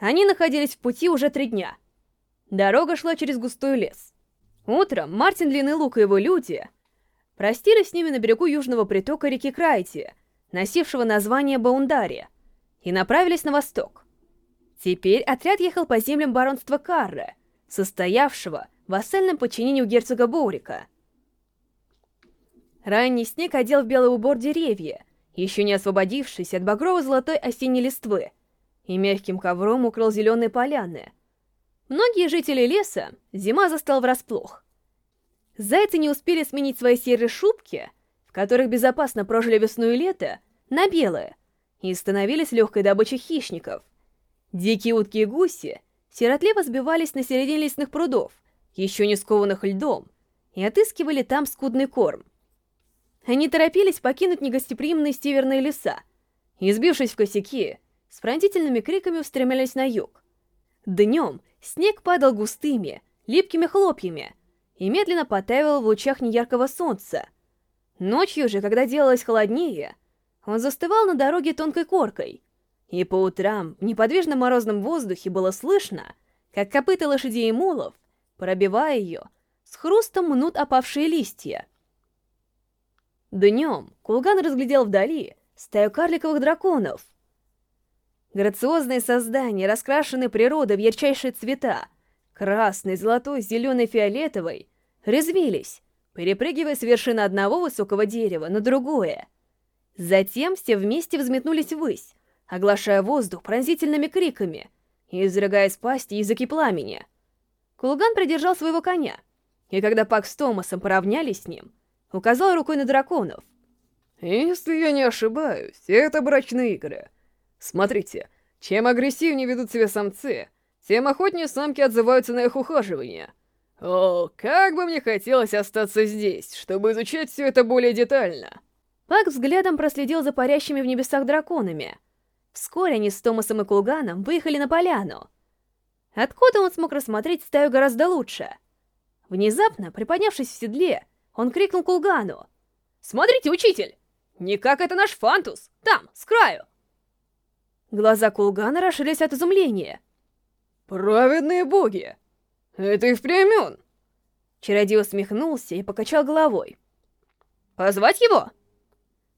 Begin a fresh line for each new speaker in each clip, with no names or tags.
Они находились в пути уже три дня. Дорога шла через густой лес. Утром Мартин Длинный Лук и его люди простились с ними на берегу южного притока реки Крайти, носившего название Баундари, и направились на восток. Теперь отряд ехал по землям баронства Карре, состоявшего в вассальном подчинении у герцога Боурика. Ранний снег одел в белый убор деревья, еще не освободившись от багрово-золотой осенней листвы, и мягким ковром укрыл зеленые поляны. Многие жители леса зима застал врасплох. Зайцы не успели сменить свои серые шубки, в которых безопасно прожили весну и лето, на белые, и становились легкой добычей хищников. Дикие утки и гуси сиротливо сбивались на середине лесных прудов, еще не скованных льдом, и отыскивали там скудный корм. Они торопились покинуть негостеприимные северные леса, и, сбившись в косяки, с пронзительными криками устремлялись на юг. Днем снег падал густыми, липкими хлопьями и медленно потаивал в лучах неяркого солнца. Ночью же, когда делалось холоднее, он застывал на дороге тонкой коркой, и по утрам в неподвижном морозном воздухе было слышно, как копыта лошадей и мулов, пробивая ее, с хрустом мнут опавшие листья. Днем Кулган разглядел вдали стаю карликовых драконов. Грациозные создания, раскрашенные природой в ярчайшие цвета, красный, золотой, зеленый, фиолетовый, резвились, перепрыгивая с вершины одного высокого дерева на другое. Затем все вместе взметнулись ввысь, оглашая воздух пронзительными криками и изрыгая из пасти языки пламени. Кулган придержал своего коня, и когда Пак с Томасом поравнялись с ним, указал рукой на драконов.
«Если я не ошибаюсь, это брачные игры. Смотрите, чем агрессивнее ведут себя самцы, тем охотнее самки отзываются на их ухаживание. О, как бы мне хотелось остаться здесь, чтобы изучать все это более детально!»
Пак взглядом проследил за парящими в небесах драконами. Вскоре они с Томасом и Кулганом выехали на поляну. Откуда он смог рассмотреть стаю гораздо лучше? Внезапно, приподнявшись в седле, он крикнул Кулгану. «Смотрите, учитель! Не как это наш Фантус! Там, с краю!» Глаза Кулгана расширились от изумления.
«Праведные боги! Это и впрямь он!»
Чародей усмехнулся и покачал головой. «Позвать его?»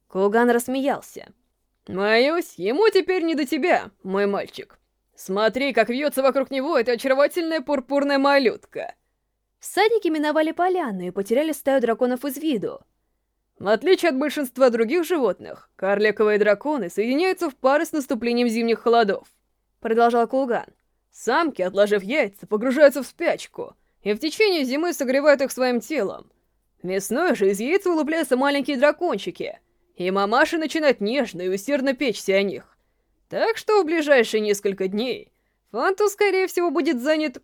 Кулган рассмеялся.
«Боюсь, ему теперь не до тебя, мой мальчик. Смотри, как вьется вокруг него эта очаровательная пурпурная малютка!»
Всадники миновали поляну и потеряли стаю драконов из виду.
В отличие от большинства других животных, карликовые драконы соединяются в пары с наступлением зимних холодов. Продолжал Кулган. Самки, отложив яйца, погружаются в спячку, и в течение зимы согревают их своим телом. Весной же из яиц вылупляются маленькие дракончики, и мамаши начинают нежно и усердно печься о них. Так что в ближайшие несколько дней Фанту, скорее всего, будет занят...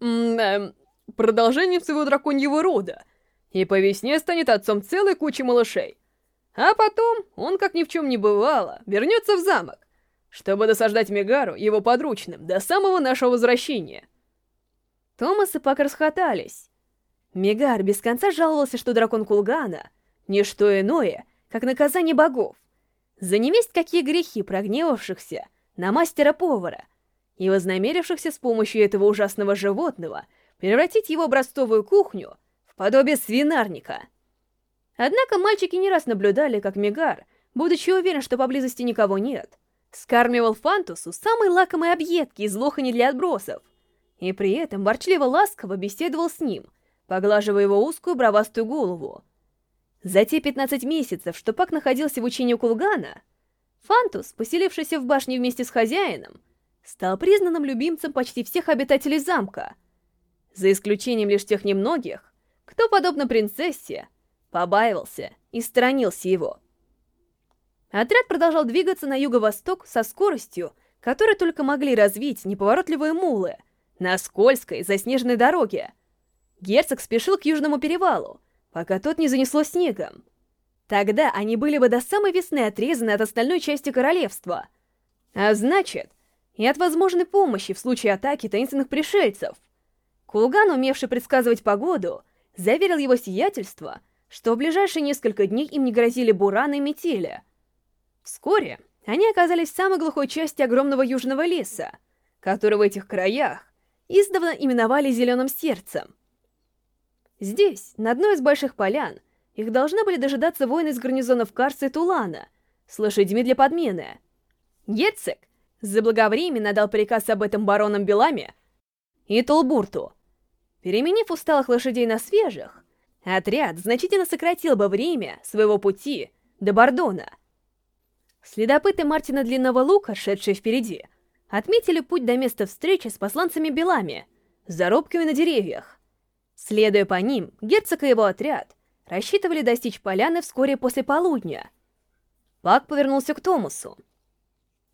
Эм, продолжением своего драконьего рода, и по весне станет отцом целой кучи малышей. А потом он, как ни в чем не бывало, вернется в замок, чтобы досаждать Мегару его подручным до самого нашего возвращения.
Томас и Пак расхотались. Мегар без конца жаловался, что дракон Кулгана — не что иное, как наказание богов, за невесть какие грехи прогневавшихся на мастера-повара и вознамерившихся с помощью этого ужасного животного превратить его образцовую кухню подобие свинарника. Однако мальчики не раз наблюдали, как Мегар, будучи уверен, что поблизости никого нет, скармливал Фантусу самые лакомые объедки из лохани для отбросов, и при этом ворчливо-ласково беседовал с ним, поглаживая его узкую бровастую голову. За те 15 месяцев, что Пак находился в учении Кулгана, Фантус, поселившийся в башне вместе с хозяином, стал признанным любимцем почти всех обитателей замка — за исключением лишь тех немногих, кто, подобно принцессе, побаивался и сторонился его. Отряд продолжал двигаться на юго-восток со скоростью, которую только могли развить неповоротливые мулы, на скользкой, заснеженной дороге. Герцог спешил к южному перевалу, пока тот не занесло снегом. Тогда они были бы до самой весны отрезаны от остальной части королевства. А значит, и от возможной помощи в случае атаки таинственных пришельцев. Кулган, умевший предсказывать погоду, заверил его сиятельство, что в ближайшие несколько дней им не грозили бураны и метели. Вскоре они оказались в самой глухой части огромного южного леса, который в этих краях издавна именовали Зеленым Сердцем. Здесь, на одной из больших полян, их должны были дожидаться воины из гарнизонов Карса и Тулана с лошадьми для подмены. Герцог заблаговременно дал приказ об этом баронам Беламе и Толбурту. Переменив усталых лошадей на свежих, отряд значительно сократил бы время своего пути до Бордона. Следопыты Мартина Длинного Лука, шедшие впереди, отметили путь до места встречи с посланцами Белами, с зарубками на деревьях. Следуя по ним, герцог и его отряд рассчитывали достичь поляны вскоре после полудня. Пак повернулся к Томасу.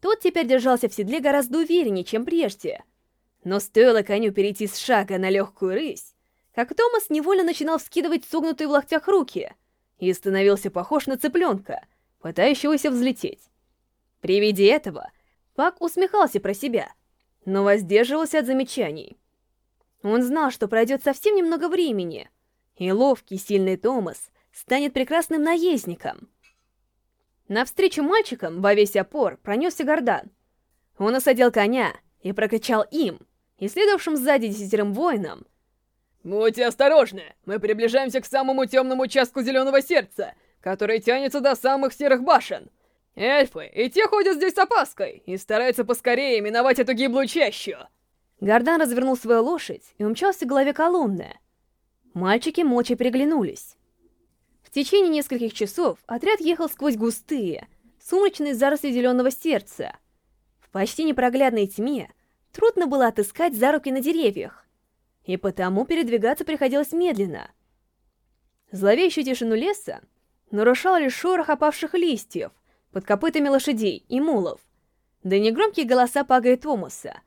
Тот теперь держался в седле гораздо увереннее, чем прежде. Но стоило коню перейти с шага на легкую рысь, как Томас невольно начинал вскидывать согнутые в локтях руки и становился похож на цыпленка, пытающегося взлететь. При виде этого Пак усмехался про себя, но воздерживался от замечаний. Он знал, что пройдет совсем немного времени, и ловкий, сильный Томас станет прекрасным наездником. Навстречу мальчикам во весь опор пронесся Гордан. Он осадил коня и прокричал им, и следовавшим сзади десятерым воинам,
«Будьте осторожны! Мы приближаемся к самому темному участку Зеленого Сердца, который тянется до самых серых башен. Эльфы и те ходят здесь с опаской и стараются поскорее миновать эту гиблую чащу!»
Гордан развернул свою лошадь и умчался к голове колонны. Мальчики молча переглянулись. В течение нескольких часов отряд ехал сквозь густые, сумрачные заросли Зеленого Сердца. В почти непроглядной тьме трудно было отыскать заруки на деревьях, и потому передвигаться приходилось медленно. Зловещую тишину леса нарушал лишь шорох опавших листьев под копытами лошадей и мулов, да негромкие голоса Пага и Томаса.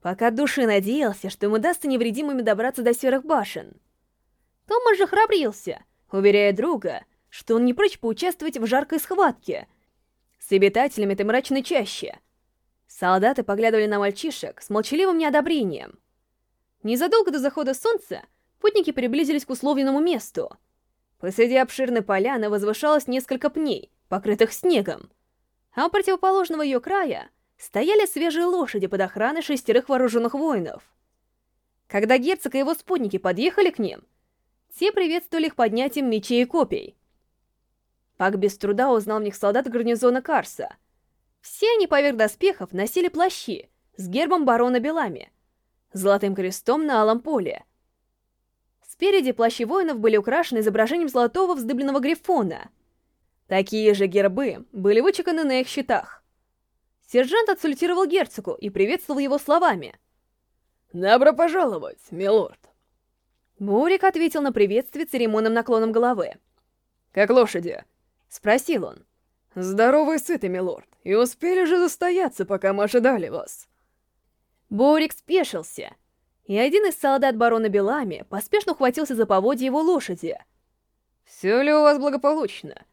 Пока души надеялся, что ему удастся невредимыми добраться до серых башен. Томас же храбрился, уверяя друга, что он не прочь поучаствовать в жаркой схватке с обитателями этой мрачной чащи. Солдаты поглядывали на мальчишек с молчаливым неодобрением. Незадолго до захода солнца путники приблизились к условленному месту. Посреди обширной поляны возвышалось несколько пней, покрытых снегом, а у противоположного ее края стояли свежие лошади под охраной шестерых вооруженных воинов. Когда герцог и его спутники подъехали к ним, те приветствовали их поднятием мечей и копий. Пак без труда узнал в них солдат гарнизона Карса. Все они поверх доспехов носили плащи с гербом барона Белами — золотым крестом на алом поле. Спереди плащи воинов были украшены изображением золотого вздыбленного грифона. Такие же гербы были вычеканы на их щитах. Сержант отсультировал герцогу и приветствовал его словами.
«Добро пожаловать, милорд!»
Бурик ответил на приветствие церемонным наклоном головы.
«Как лошади?»
— спросил он.
«Здоровый сытый, милорд, и успели же застояться, пока мы ожидали вас».
Борик спешился, и один из солдат барона Белами поспешно ухватился за поводья его лошади.
«Все ли у вас благополучно?»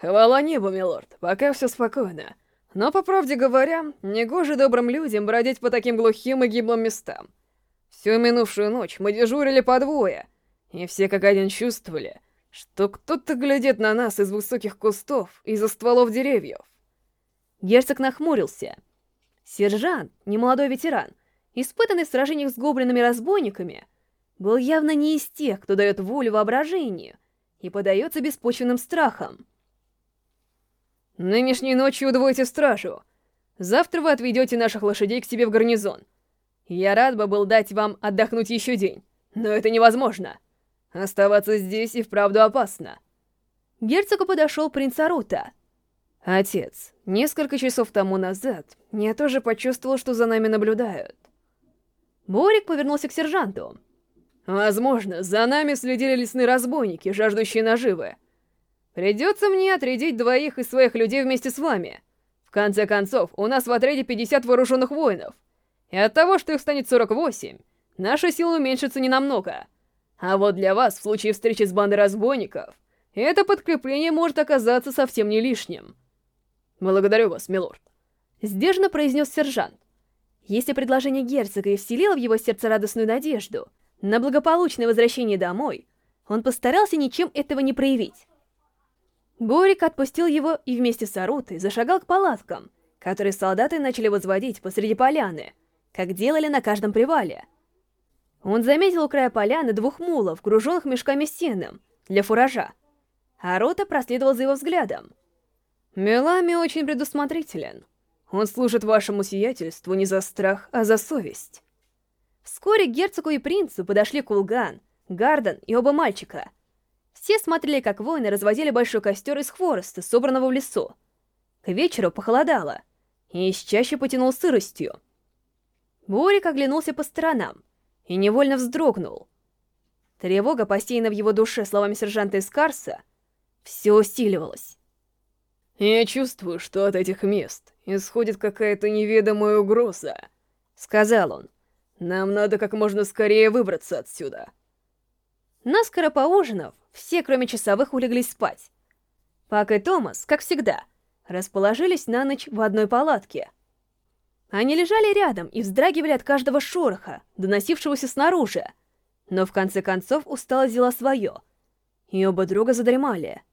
«Хвала небу, милорд, пока все спокойно. Но, по правде говоря, негоже добрым людям бродить по таким глухим и гиблым местам. Всю минувшую ночь мы дежурили по двое, и все как один чувствовали, что кто-то глядит на нас из высоких кустов из-за стволов деревьев».
Герцог нахмурился. Сержант, немолодой ветеран, испытанный в сражениях с гоблинами-разбойниками, был явно не из тех, кто дает волю воображению и подается беспочвенным страхам.
«Нынешней ночью удвойте стражу. Завтра вы отведете наших лошадей к себе в гарнизон. Я рад бы был дать вам отдохнуть еще день, но это невозможно. Оставаться здесь и вправду опасно».
Герцогу подошел принц Арута.
«Отец, несколько часов тому назад я тоже почувствовал, что за нами наблюдают.
Борик повернулся к сержанту.
«Возможно, за нами следили лесные разбойники, жаждущие наживы. Придется мне отрядить двоих из своих людей вместе с вами. В конце концов, у нас в отряде 50 вооруженных воинов. И от того, что их станет 48, наша сила уменьшится ненамного. А вот для вас, в случае встречи с бандой разбойников, это подкрепление может оказаться совсем не лишним. Благодарю вас, милорд.
Сдержанно произнес сержант. Если предложение герцога и вселило в его сердце радостную надежду на благополучное возвращение домой, он постарался ничем этого не проявить. Борик отпустил его и вместе с Арутой зашагал к палаткам, которые солдаты начали возводить посреди поляны, как делали на каждом привале. Он заметил у края поляны двух мулов, груженных мешками с сеном, для фуража. А Рота проследовал за его взглядом.
Мелами очень предусмотрителен. Он служит вашему сиятельству не за страх, а за совесть.
Вскоре к герцогу и принцу подошли Кулган, Гарден и оба мальчика. Все смотрели, как воины разводили большой костер из хвороста, собранного в лесу. К вечеру похолодало, и чаще потянул сыростью. Борик оглянулся по сторонам и невольно вздрогнул. Тревога, посеянная в его душе словами сержанта Искарса, все усиливалась.
«Я чувствую, что от этих мест исходит какая-то неведомая угроза», — сказал он. «Нам надо как можно скорее выбраться отсюда».
Наскоро поужинав, все, кроме часовых, улеглись спать. Пак и Томас, как всегда, расположились на ночь в одной палатке. Они лежали рядом и вздрагивали от каждого шороха, доносившегося снаружи. Но в конце концов усталость взяла свое, и оба друга задремали —